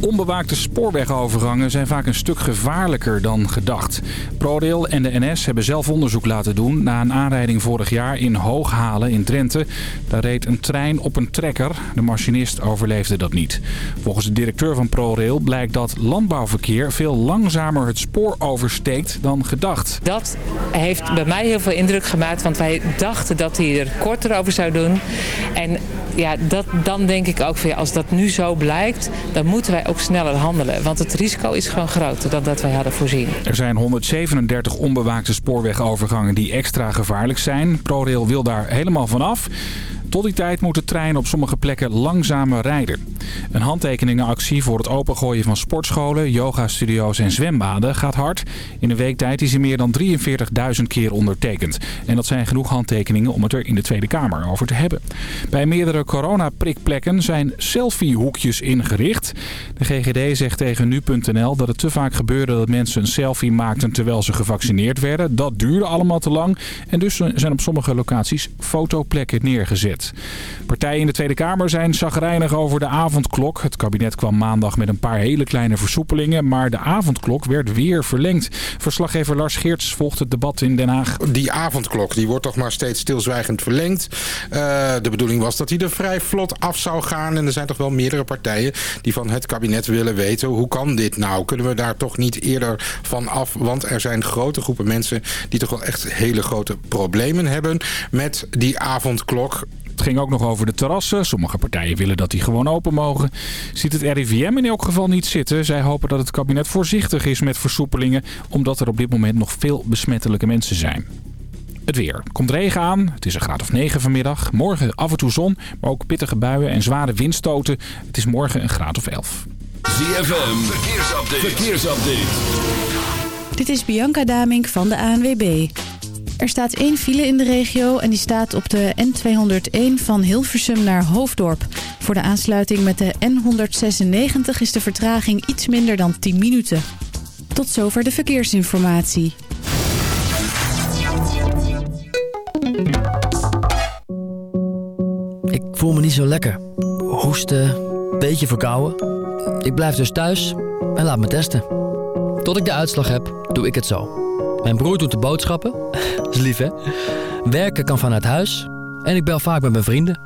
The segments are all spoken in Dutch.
Onbewaakte spoorwegovergangen zijn vaak een stuk gevaarlijker dan gedacht. ProRail en de NS hebben zelf onderzoek laten doen na een aanrijding vorig jaar in Hooghalen in Drenthe. Daar reed een trein op een trekker. De machinist overleefde dat niet. Volgens de directeur van ProRail blijkt dat landbouwverkeer veel langzamer het spoor oversteekt dan gedacht. Dat heeft bij mij heel veel indruk gemaakt, want wij dachten dat hij er korter over zou doen. En ja, dat, dan denk ik ook als dat nu zo blijkt, dan moeten wij sneller handelen. Want het risico is gewoon groter dan dat wij hadden voorzien. Er zijn 137 onbewaakte spoorwegovergangen die extra gevaarlijk zijn. ProRail wil daar helemaal vanaf. Tot die tijd moeten treinen op sommige plekken langzamer rijden. Een handtekeningenactie voor het opengooien van sportscholen, yogastudio's en zwembaden gaat hard. In een week tijd is hij meer dan 43.000 keer ondertekend. En dat zijn genoeg handtekeningen om het er in de Tweede Kamer over te hebben. Bij meerdere coronaprikplekken zijn selfiehoekjes ingericht. De GGD zegt tegen nu.nl dat het te vaak gebeurde dat mensen een selfie maakten terwijl ze gevaccineerd werden. Dat duurde allemaal te lang en dus zijn op sommige locaties fotoplekken neergezet. Partijen in de Tweede Kamer zijn zagrijnig over de avondklok. Het kabinet kwam maandag met een paar hele kleine versoepelingen, maar de avondklok werd weer verlengd. Verslaggever Lars Geerts volgt het debat in Den Haag. Die avondklok die wordt toch maar steeds stilzwijgend verlengd. Uh, de bedoeling was dat hij er vrij vlot af zou gaan. En er zijn toch wel meerdere partijen die van het kabinet willen weten... hoe kan dit nou? Kunnen we daar toch niet eerder van af? Want er zijn grote groepen mensen die toch wel echt hele grote problemen hebben met die avondklok. Het ging ook nog over de terrassen. Sommige partijen willen dat die gewoon open mogen. Ziet het RIVM in elk geval niet zitten. Zij hopen dat het kabinet voorzichtig is met versoepelingen... omdat er op dit moment nog veel besmettelijke mensen zijn. Het weer. Komt regen aan. Het is een graad of 9 vanmiddag. Morgen af en toe zon, maar ook pittige buien en zware windstoten. Het is morgen een graad of 11. ZFM. Verkeersupdate. Verkeersupdate. Dit is Bianca Damink van de ANWB. Er staat één file in de regio en die staat op de N201 van Hilversum naar Hoofddorp. Voor de aansluiting met de N196 is de vertraging iets minder dan 10 minuten. Tot zover de verkeersinformatie. Ik voel me niet zo lekker. Hoesten, beetje verkouden. Ik blijf dus thuis en laat me testen. Tot ik de uitslag heb, doe ik het zo. Mijn broer doet de boodschappen. Dat is lief, hè? Werken kan vanuit huis. En ik bel vaak met mijn vrienden.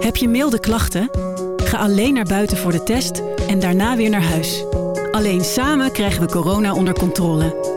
Heb je milde klachten? Ga alleen naar buiten voor de test en daarna weer naar huis. Alleen samen krijgen we corona onder controle.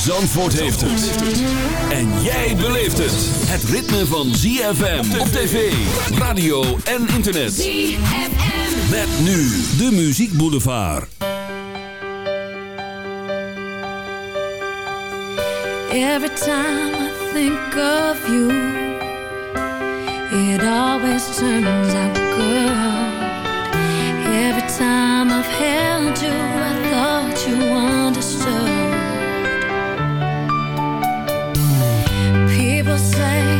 Zandvoort heeft het. En jij beleeft het. Het ritme van ZFM op tv, radio en internet. ZFM. Met nu de Muziek Boulevard. Every time I think of you It always turns out good Every time I've held you I thought you understood say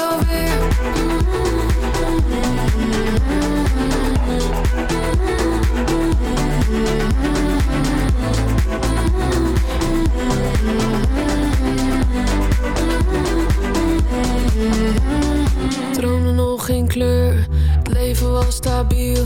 Droomde nog geen kleur, leven was stabiel.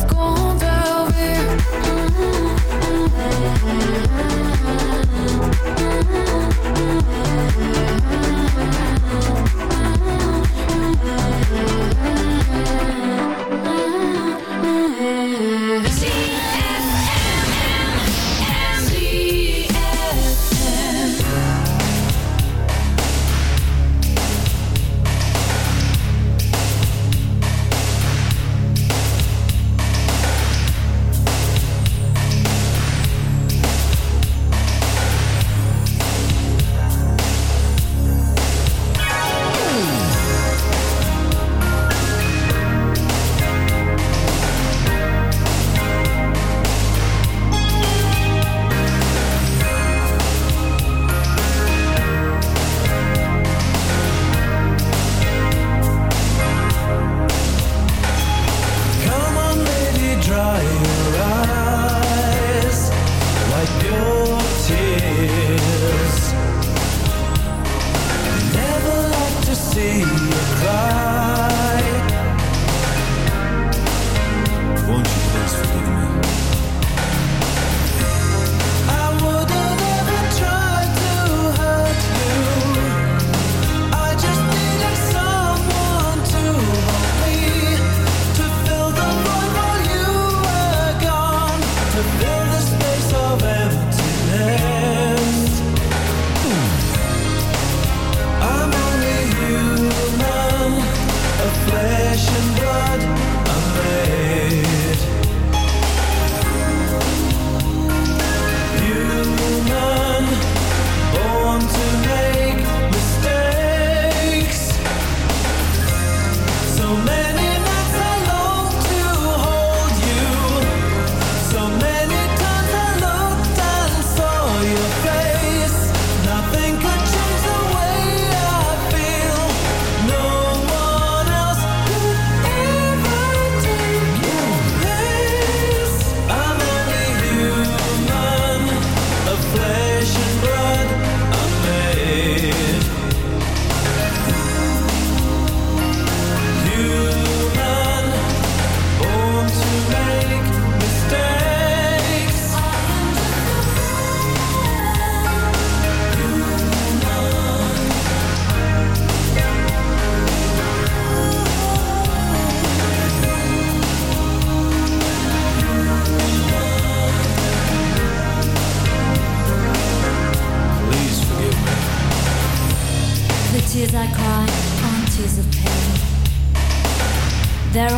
Het komt wel weer. I'll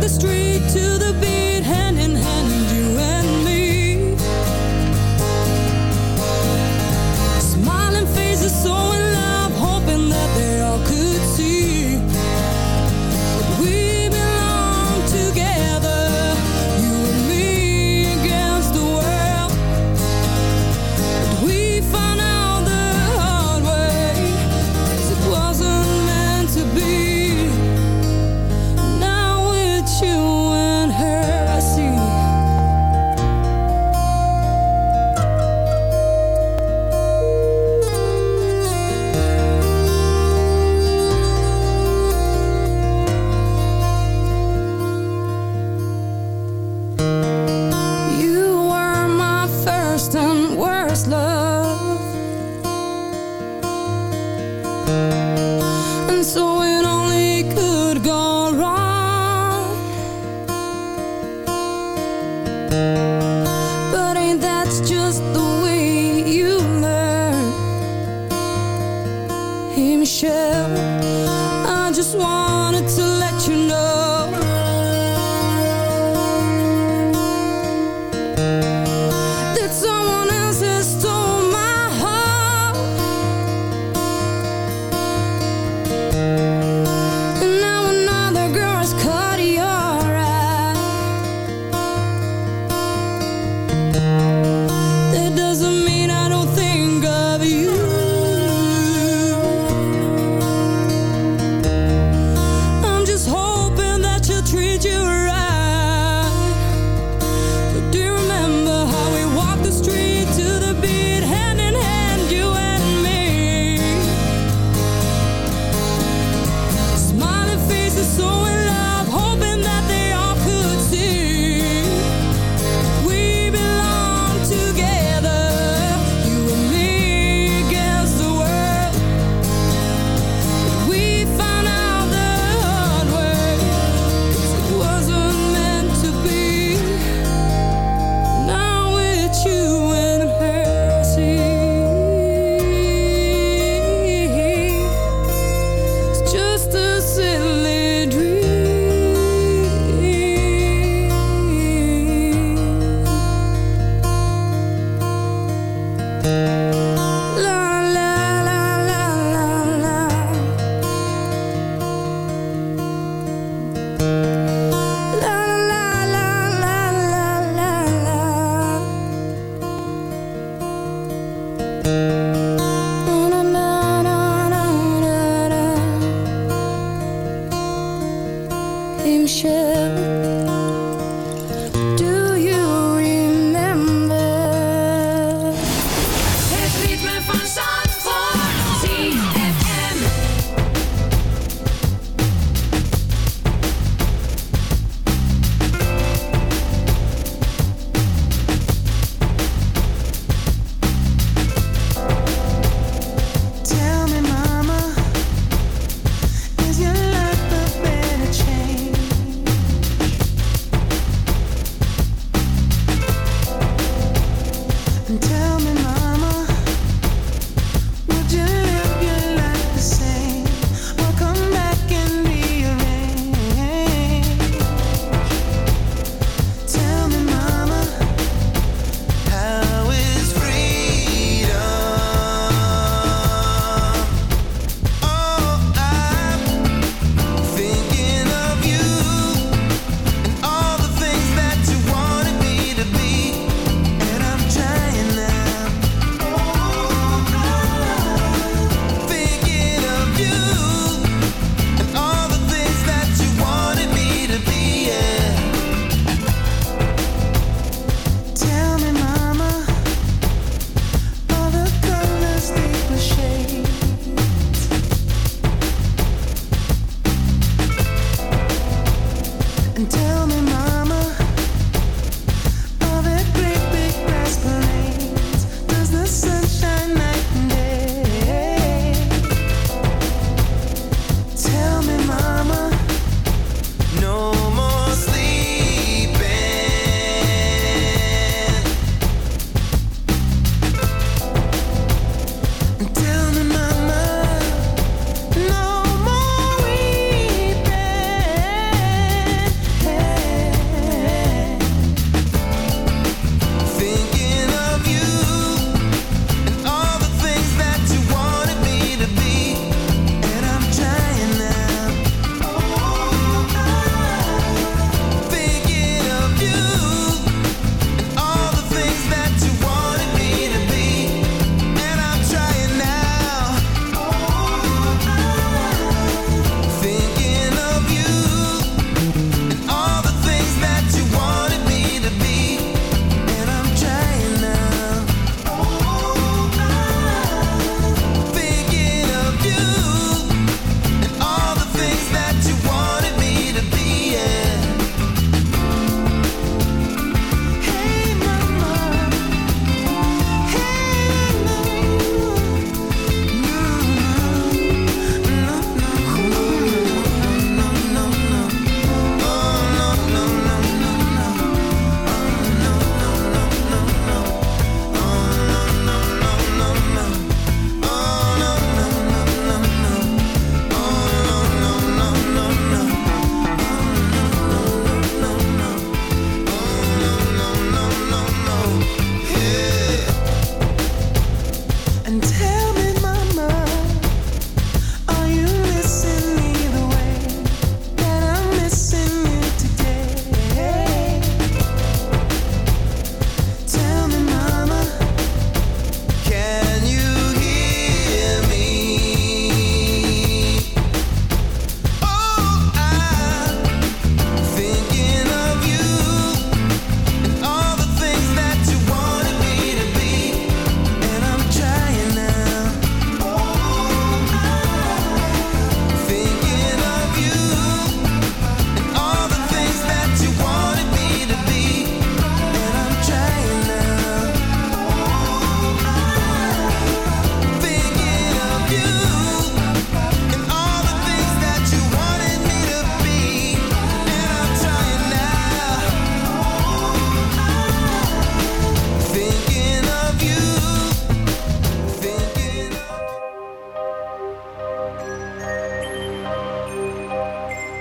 the street to the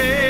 stay.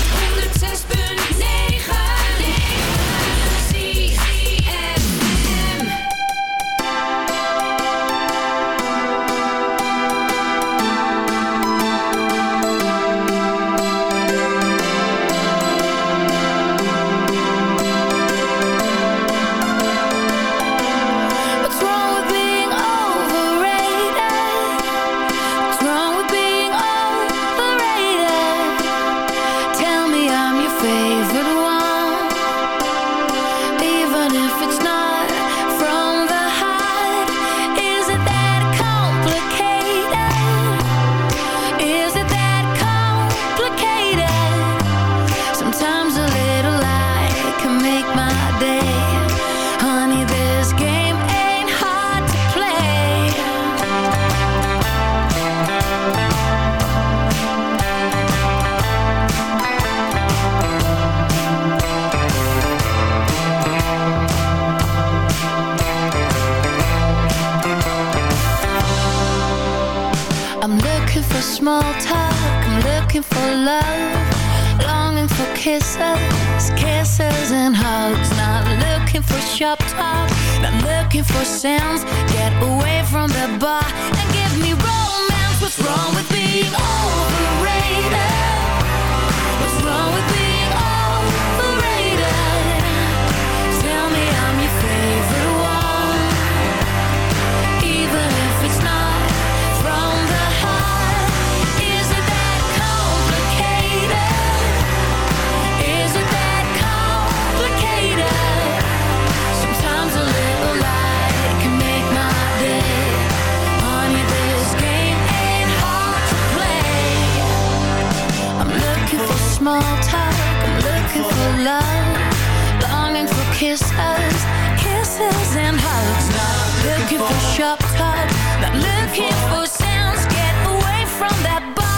Looking for talk. Not looking for sharp cards Looking for sounds. Get away from that.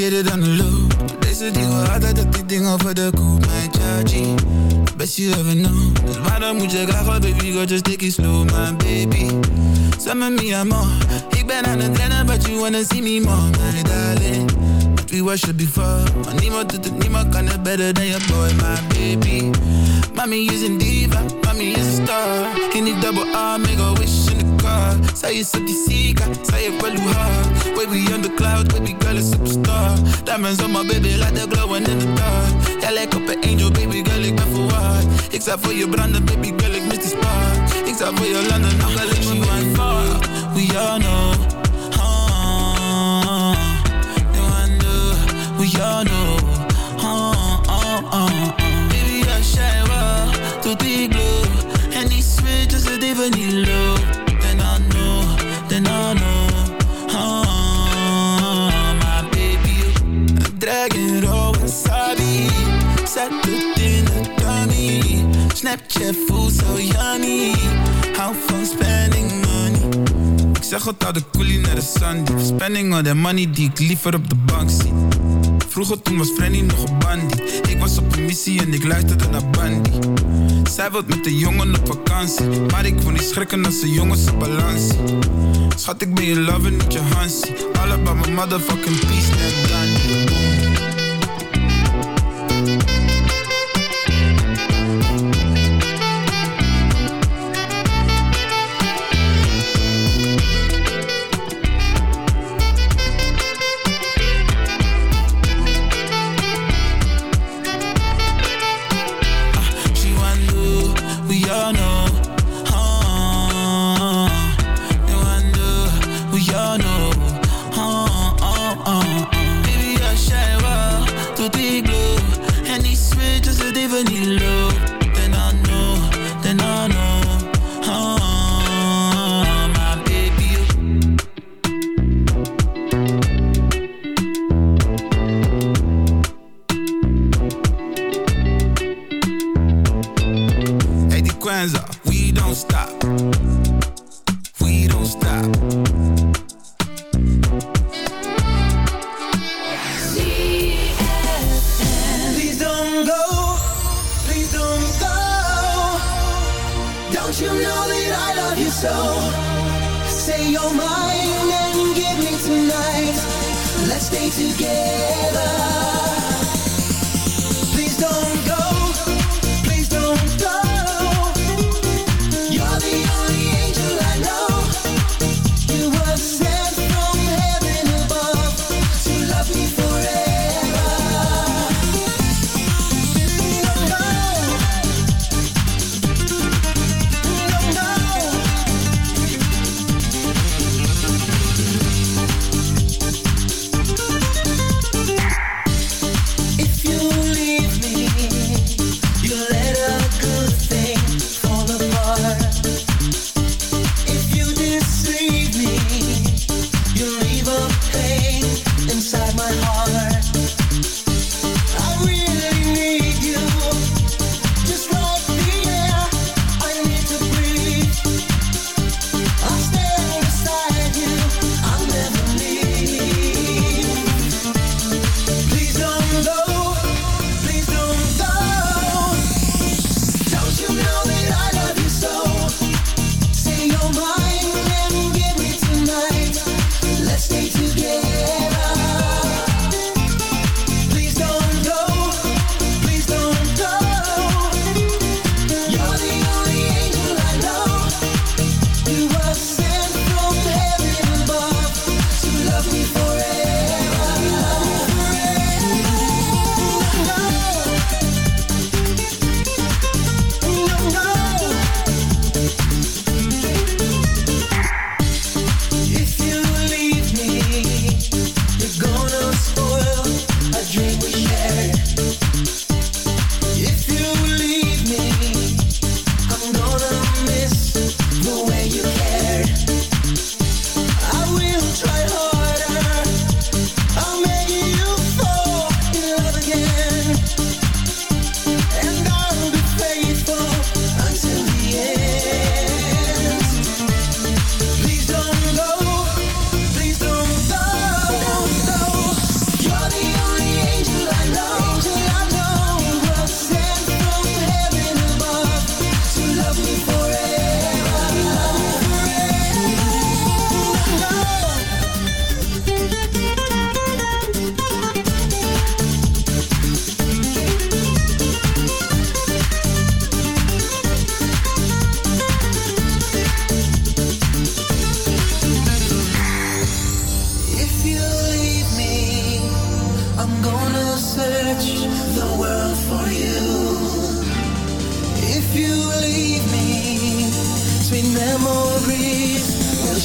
Ik hit het aan de loop Deze dingen altijd dat die dingen voor de koop Mijn chargy Best you ever know. Dus waarom moet je graag baby Girl? Just take it slow my baby. Zeg me me amor Ik ben aan het rennen but you wanna see me more My darling. But we was before Maar niemand doet het, niemand kan het better than your boy My baby. Mommy is een diva, mommy is een star. In die double R, make a wish in the car Zij is op die zika, zij heeft wel hoe hard Baby on the cloud, baby girl is superstar. Diamonds on my baby, like they're glowing in the dark. Jij lijkt op een angel, baby girl, ik ben verwaard Ik zou voor je branden, baby girl, ik mis die spark Ik zou voor je landen, nog ik me one far We all know wonder, We all know uh. uh, uh, uh baby, I shine well, tot die glow En die switch is het even niet low Dragon roll wasabi Zet het in de tummy Snapchat zo yummy. Hou van spending money. Ik zeg het de coolie naar de sandy Spending all that money die ik liever op de bank zie. Vroeger toen was Frenny nog een bandie Ik was op een missie en ik luisterde naar Bandy Zij wilt met de jongen op vakantie. Maar ik wil niet schrikken als de jongens op balans Schat ik ben je lover, niet je Hansie. All about my motherfucking peace, we all know.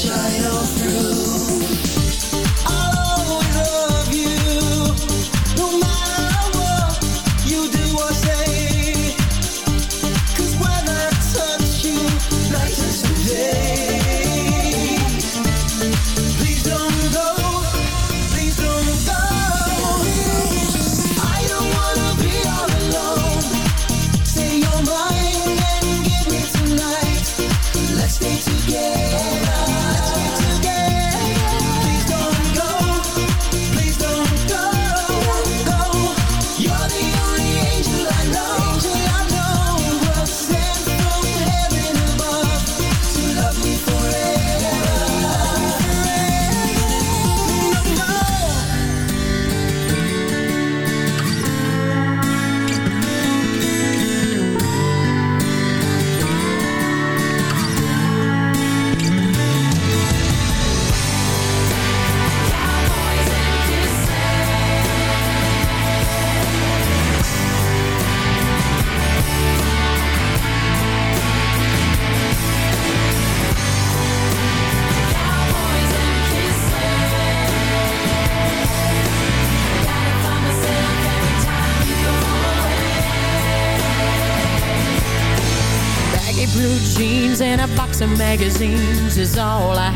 shadow through. Magazines is all I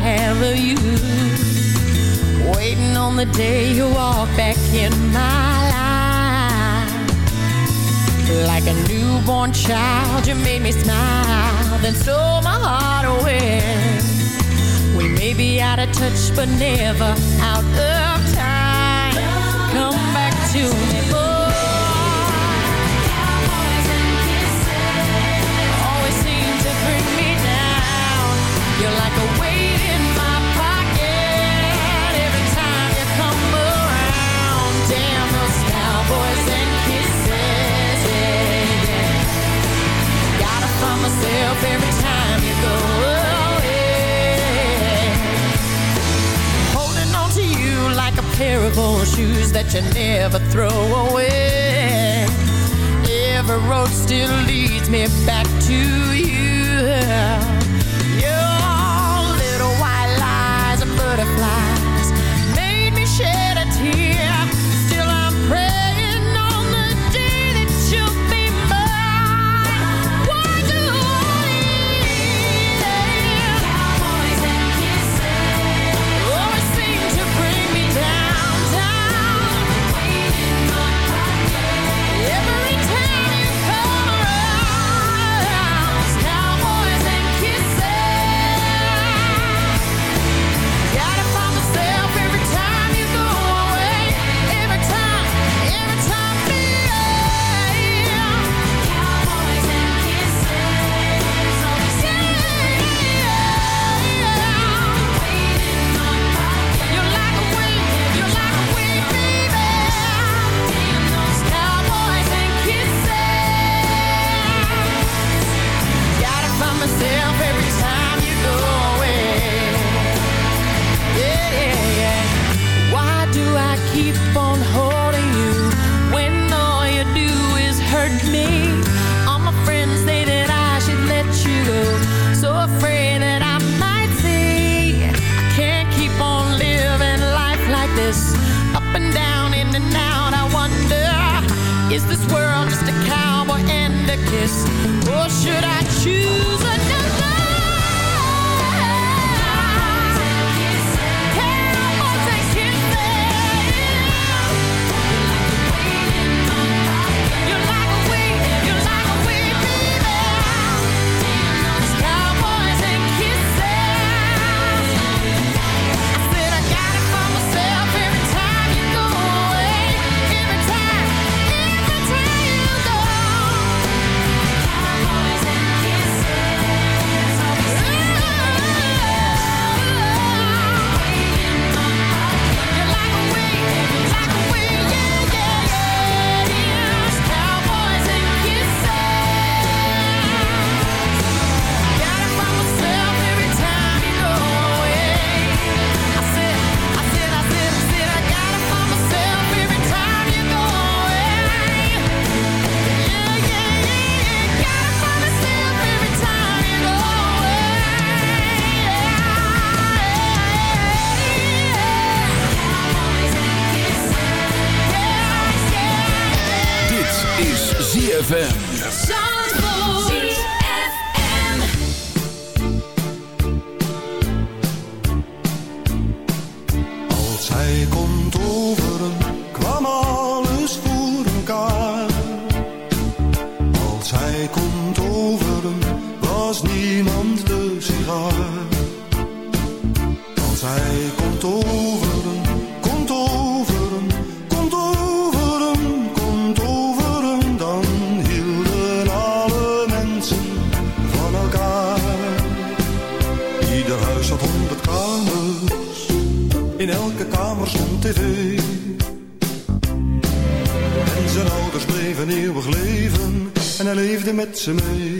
tv. En zijn ouders bleven eeuwig leven en hij leefde met ze mee.